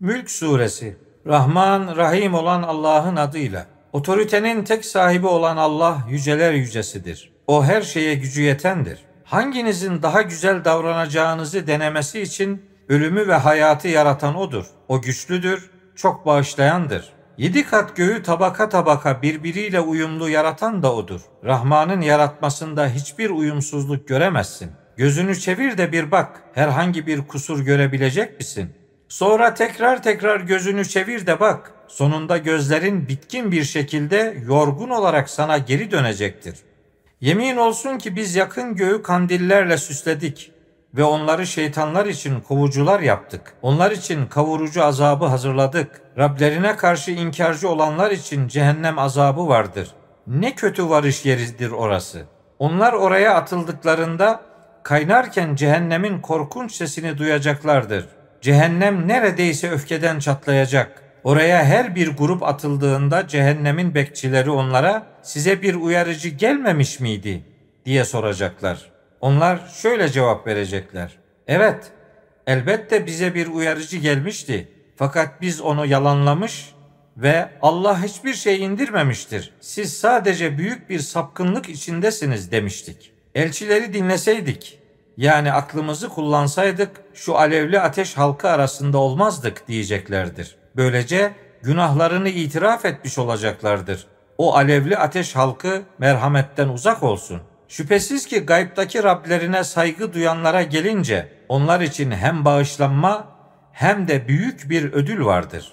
Mülk Suresi Rahman, Rahim olan Allah'ın adıyla. Otoritenin tek sahibi olan Allah yüceler yücesidir. O her şeye gücü yetendir. Hanginizin daha güzel davranacağınızı denemesi için ölümü ve hayatı yaratan O'dur. O güçlüdür, çok bağışlayandır. Yedi kat göğü tabaka tabaka birbiriyle uyumlu yaratan da O'dur. Rahman'ın yaratmasında hiçbir uyumsuzluk göremezsin. Gözünü çevir de bir bak, herhangi bir kusur görebilecek misin? Sonra tekrar tekrar gözünü çevir de bak. Sonunda gözlerin bitkin bir şekilde yorgun olarak sana geri dönecektir. Yemin olsun ki biz yakın göğü kandillerle süsledik ve onları şeytanlar için kovucular yaptık. Onlar için kavurucu azabı hazırladık. Rablerine karşı inkarcı olanlar için cehennem azabı vardır. Ne kötü varış yeridir orası. Onlar oraya atıldıklarında kaynarken cehennemin korkunç sesini duyacaklardır. Cehennem neredeyse öfkeden çatlayacak. Oraya her bir grup atıldığında cehennemin bekçileri onlara size bir uyarıcı gelmemiş miydi diye soracaklar. Onlar şöyle cevap verecekler. Evet, elbette bize bir uyarıcı gelmişti. Fakat biz onu yalanlamış ve Allah hiçbir şey indirmemiştir. Siz sadece büyük bir sapkınlık içindesiniz demiştik. Elçileri dinleseydik, yani aklımızı kullansaydık şu alevli ateş halkı arasında olmazdık diyeceklerdir. Böylece günahlarını itiraf etmiş olacaklardır. O alevli ateş halkı merhametten uzak olsun. Şüphesiz ki gaybdaki Rablerine saygı duyanlara gelince onlar için hem bağışlanma hem de büyük bir ödül vardır.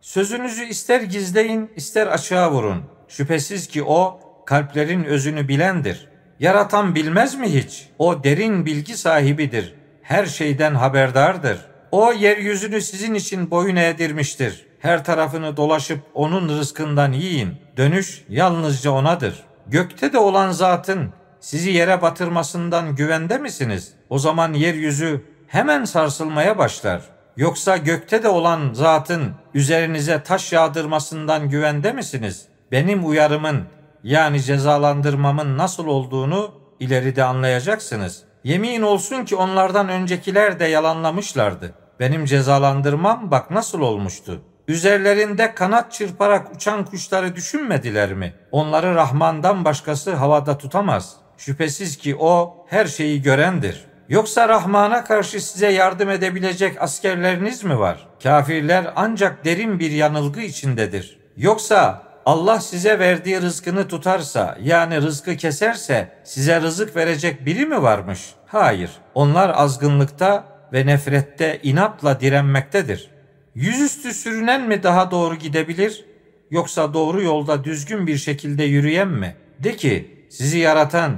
Sözünüzü ister gizleyin ister açığa vurun. Şüphesiz ki o kalplerin özünü bilendir. Yaratan bilmez mi hiç? O derin bilgi sahibidir. Her şeyden haberdardır. O yeryüzünü sizin için boyun eğdirmiştir. Her tarafını dolaşıp onun rızkından yiyin. Dönüş yalnızca onadır. Gökte de olan zatın sizi yere batırmasından güvende misiniz? O zaman yeryüzü hemen sarsılmaya başlar. Yoksa gökte de olan zatın üzerinize taş yağdırmasından güvende misiniz? Benim uyarımın yani cezalandırmamın nasıl olduğunu ileride anlayacaksınız. Yemin olsun ki onlardan öncekiler de yalanlamışlardı. Benim cezalandırmam bak nasıl olmuştu. Üzerlerinde kanat çırparak uçan kuşları düşünmediler mi? Onları Rahman'dan başkası havada tutamaz. Şüphesiz ki o her şeyi görendir. Yoksa Rahman'a karşı size yardım edebilecek askerleriniz mi var? Kafirler ancak derin bir yanılgı içindedir. Yoksa Allah size verdiği rızkını tutarsa yani rızkı keserse size rızık verecek biri mi varmış? Hayır. Onlar azgınlıkta ve nefrette inatla direnmektedir. Yüzüstü sürünen mi daha doğru gidebilir yoksa doğru yolda düzgün bir şekilde yürüyen mi? De ki sizi yaratan,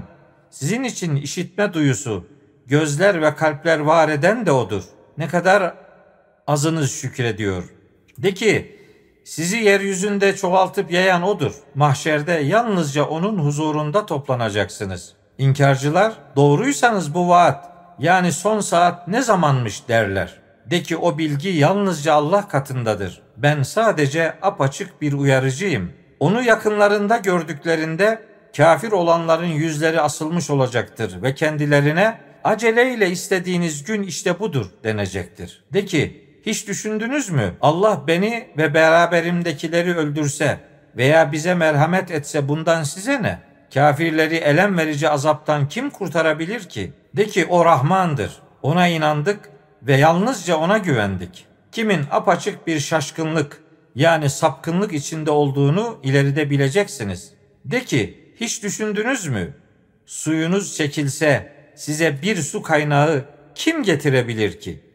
sizin için işitme duyusu, gözler ve kalpler var eden de odur. Ne kadar azınız şükrediyor. De ki sizi yeryüzünde çoğaltıp yayan odur. Mahşerde yalnızca onun huzurunda toplanacaksınız. İnkarcılar doğruysanız bu vaat yani son saat ne zamanmış derler. De ki o bilgi yalnızca Allah katındadır. Ben sadece apaçık bir uyarıcıyım. Onu yakınlarında gördüklerinde kafir olanların yüzleri asılmış olacaktır ve kendilerine aceleyle istediğiniz gün işte budur denecektir. De ki hiç düşündünüz mü? Allah beni ve beraberimdekileri öldürse veya bize merhamet etse bundan size ne? Kafirleri elem verici azaptan kim kurtarabilir ki? De ki o Rahmandır. Ona inandık ve yalnızca ona güvendik. Kimin apaçık bir şaşkınlık yani sapkınlık içinde olduğunu ileride bileceksiniz. De ki hiç düşündünüz mü? Suyunuz çekilse size bir su kaynağı kim getirebilir ki?